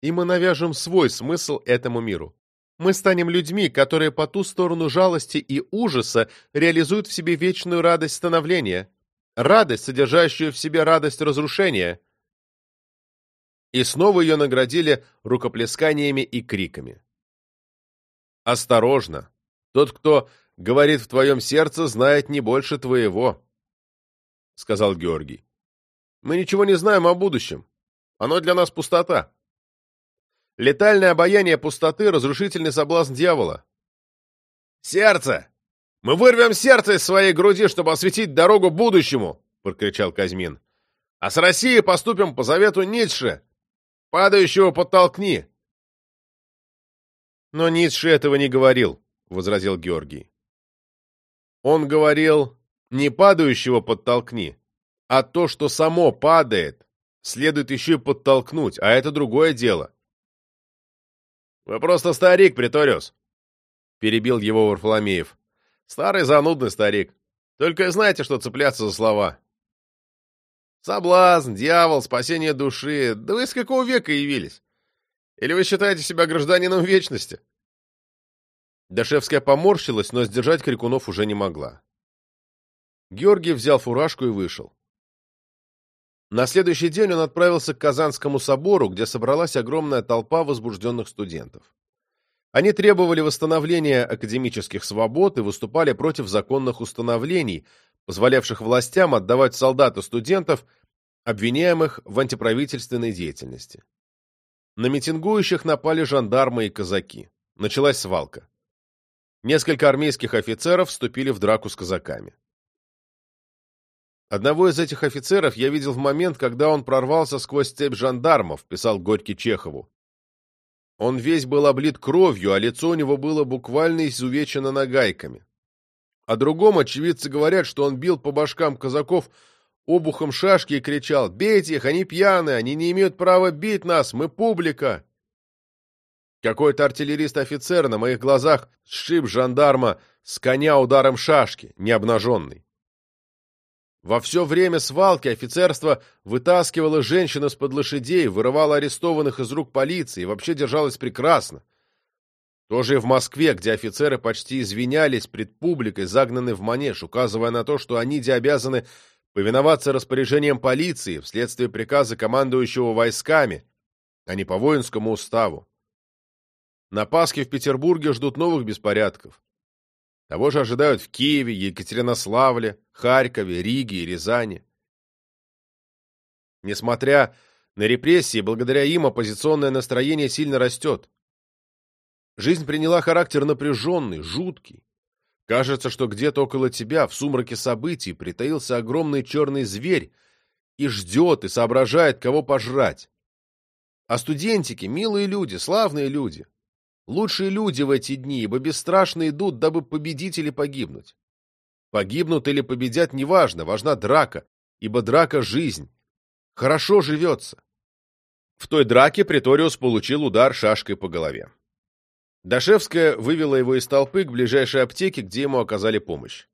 И мы навяжем свой смысл этому миру. Мы станем людьми, которые по ту сторону жалости и ужаса реализуют в себе вечную радость становления, радость, содержащую в себе радость разрушения. И снова ее наградили рукоплесканиями и криками. «Осторожно! Тот, кто говорит в твоем сердце, знает не больше твоего», — сказал Георгий. «Мы ничего не знаем о будущем. Оно для нас пустота. Летальное обаяние пустоты — разрушительный соблазн дьявола. «Сердце! Мы вырвем сердце из своей груди, чтобы осветить дорогу будущему!» — прокричал Казьмин. «А с Россией поступим по завету Ницше. Падающего подтолкни!» «Но Ницше этого не говорил», — возразил Георгий. «Он говорил, не падающего подтолкни, а то, что само падает, следует еще и подтолкнуть, а это другое дело». «Вы просто старик, Приториус», — перебил его Варфоломеев. «Старый занудный старик. Только и знаете, что цепляться за слова. Соблазн, дьявол, спасение души. Да вы с какого века явились? Или вы считаете себя гражданином вечности?» Дашевская поморщилась, но сдержать Крикунов уже не могла. Георгий взял фуражку и вышел. На следующий день он отправился к Казанскому собору, где собралась огромная толпа возбужденных студентов. Они требовали восстановления академических свобод и выступали против законных установлений, позволявших властям отдавать солдат и студентов, обвиняемых в антиправительственной деятельности. На митингующих напали жандармы и казаки. Началась свалка. Несколько армейских офицеров вступили в драку с казаками. Одного из этих офицеров я видел в момент, когда он прорвался сквозь цепь жандармов, писал Горький Чехову. Он весь был облит кровью, а лицо у него было буквально изувечено нагайками. О другом очевидцы говорят, что он бил по башкам казаков обухом шашки и кричал «Бейте их, они пьяные, они не имеют права бить нас, мы публика!» Какой-то артиллерист-офицер на моих глазах сшиб жандарма с коня ударом шашки, необнаженный. Во все время свалки офицерство вытаскивало женщин из-под лошадей, вырывало арестованных из рук полиции вообще держалось прекрасно. Тоже и в Москве, где офицеры почти извинялись пред публикой, загнаны в манеж, указывая на то, что они де обязаны повиноваться распоряжениям полиции вследствие приказа командующего войсками, а не по воинскому уставу. На Пасхе в Петербурге ждут новых беспорядков. Того же ожидают в Киеве, Екатеринославле, Харькове, Риге и Рязани. Несмотря на репрессии, благодаря им оппозиционное настроение сильно растет. Жизнь приняла характер напряженный, жуткий. Кажется, что где-то около тебя, в сумраке событий, притаился огромный черный зверь и ждет, и соображает, кого пожрать. А студентики — милые люди, славные люди. Лучшие люди в эти дни, ибо бесстрашно идут, дабы победить или погибнуть. Погибнут или победят, неважно, важна драка, ибо драка — жизнь. Хорошо живется. В той драке Приториус получил удар шашкой по голове. Дашевская вывела его из толпы к ближайшей аптеке, где ему оказали помощь.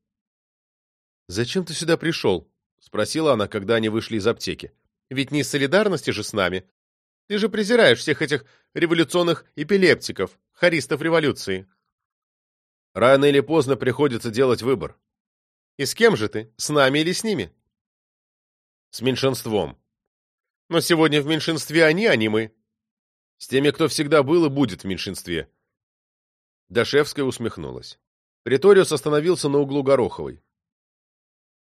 «Зачем ты сюда пришел?» — спросила она, когда они вышли из аптеки. «Ведь не из солидарности же с нами. Ты же презираешь всех этих революционных эпилептиков, харистов революции. Рано или поздно приходится делать выбор. И с кем же ты? С нами или с ними? С меньшинством. Но сегодня в меньшинстве они, а не мы. С теми, кто всегда был и будет в меньшинстве. Дашевская усмехнулась. Приториус остановился на углу Гороховой.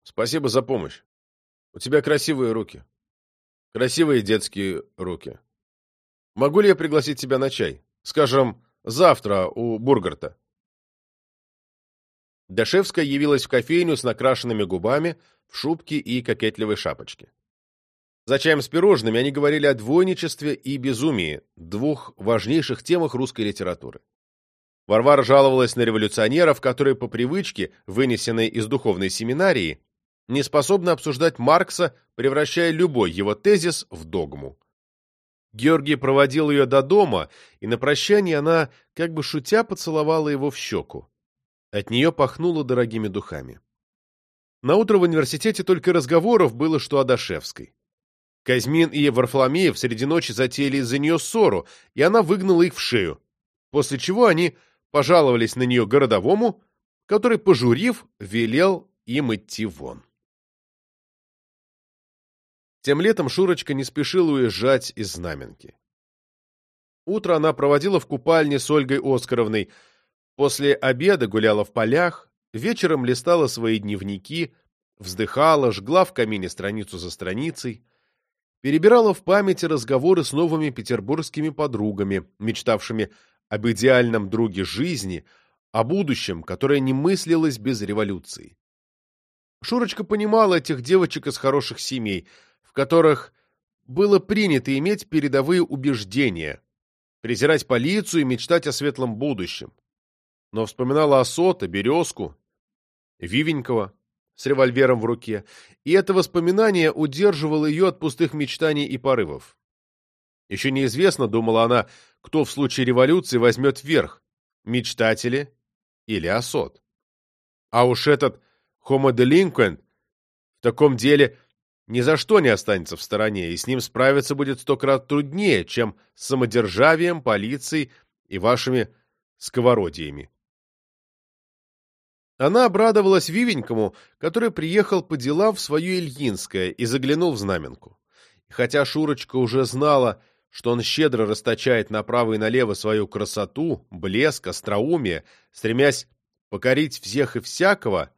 Спасибо за помощь. У тебя красивые руки. Красивые детские руки. Могу ли я пригласить тебя на чай? Скажем, завтра у Бургарта. Дашевская явилась в кофейню с накрашенными губами, в шубке и кокетливой шапочке. За чаем с пирожными они говорили о двойничестве и безумии, двух важнейших темах русской литературы. Варвара жаловалась на революционеров, которые по привычке, вынесенной из духовной семинарии, не способны обсуждать Маркса, превращая любой его тезис в догму. Георгий проводил ее до дома, и на прощание она, как бы шутя, поцеловала его в щеку. От нее пахнуло дорогими духами. Наутро в университете только разговоров было, что о Дашевской. Казьмин и Варфоломеев среди ночи затеяли из-за нее ссору, и она выгнала их в шею, после чего они пожаловались на нее городовому, который, пожурив, велел им идти вон. Тем летом Шурочка не спешила уезжать из Знаменки. Утро она проводила в купальне с Ольгой Оскаровной, после обеда гуляла в полях, вечером листала свои дневники, вздыхала, жгла в камине страницу за страницей, перебирала в памяти разговоры с новыми петербургскими подругами, мечтавшими об идеальном друге жизни, о будущем, которое не мыслилось без революции. Шурочка понимала этих девочек из хороших семей, которых было принято иметь передовые убеждения, презирать полицию и мечтать о светлом будущем. Но вспоминала Осота, Березку, Вивенького с револьвером в руке, и это воспоминание удерживало ее от пустых мечтаний и порывов. Еще неизвестно, думала она, кто в случае революции возьмет верх – мечтатели или Осот. А уж этот Homo delinquent в таком деле ни за что не останется в стороне, и с ним справиться будет сто крат труднее, чем с самодержавием, полицией и вашими сковородиями. Она обрадовалась Вивенькому, который приехал по делам в свое Ильинское и заглянул в знаменку. И хотя Шурочка уже знала, что он щедро расточает направо и налево свою красоту, блеск, остроумие, стремясь покорить всех и всякого,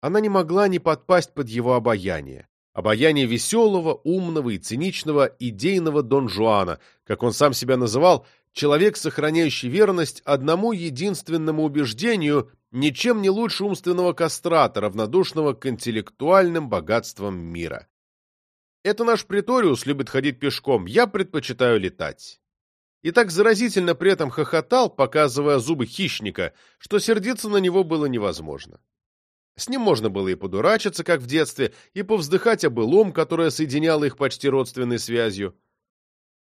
она не могла не подпасть под его обаяние. Обаяние веселого, умного и циничного идейного Дон Жуана, как он сам себя называл, человек, сохраняющий верность одному единственному убеждению, ничем не лучше умственного кастрата, равнодушного к интеллектуальным богатствам мира. Это наш приториус любит ходить пешком, я предпочитаю летать. И так заразительно при этом хохотал, показывая зубы хищника, что сердиться на него было невозможно. С ним можно было и подурачиться, как в детстве, и повздыхать о былом, которое соединяло их почти родственной связью.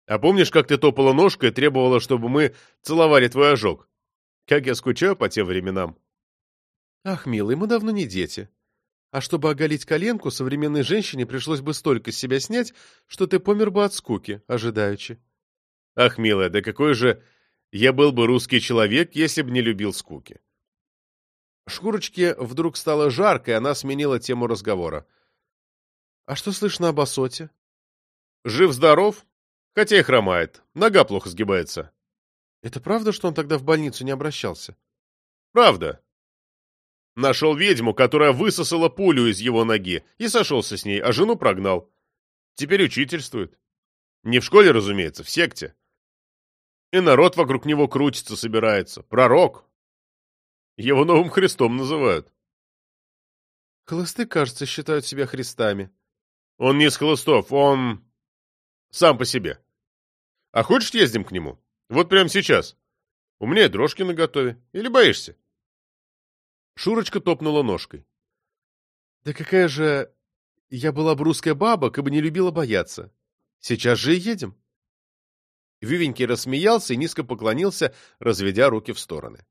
А помнишь, как ты топала ножкой и требовала, чтобы мы целовали твой ожог? Как я скучаю по тем временам. Ах, милый, мы давно не дети. А чтобы оголить коленку, современной женщине пришлось бы столько с себя снять, что ты помер бы от скуки, ожидаючи. Ах, милая, да какой же я был бы русский человек, если бы не любил скуки. Шкурочке вдруг стало жарко, и она сменила тему разговора. — А что слышно об Осоте? — Жив-здоров, хотя и хромает. Нога плохо сгибается. — Это правда, что он тогда в больницу не обращался? — Правда. Нашел ведьму, которая высосала пулю из его ноги, и сошелся с ней, а жену прогнал. Теперь учительствует. Не в школе, разумеется, в секте. И народ вокруг него крутится, собирается. Пророк. Его новым Христом называют. Хлысты, кажется, считают себя Христами. Он не из хлыстов, он сам по себе. А хочешь, ездим к нему? Вот прямо сейчас. У меня и дрожки наготове. Или боишься? Шурочка топнула ножкой. Да какая же... Я была бы русская баба, как бы не любила бояться. Сейчас же и едем. Вивенький рассмеялся и низко поклонился, разведя руки в стороны.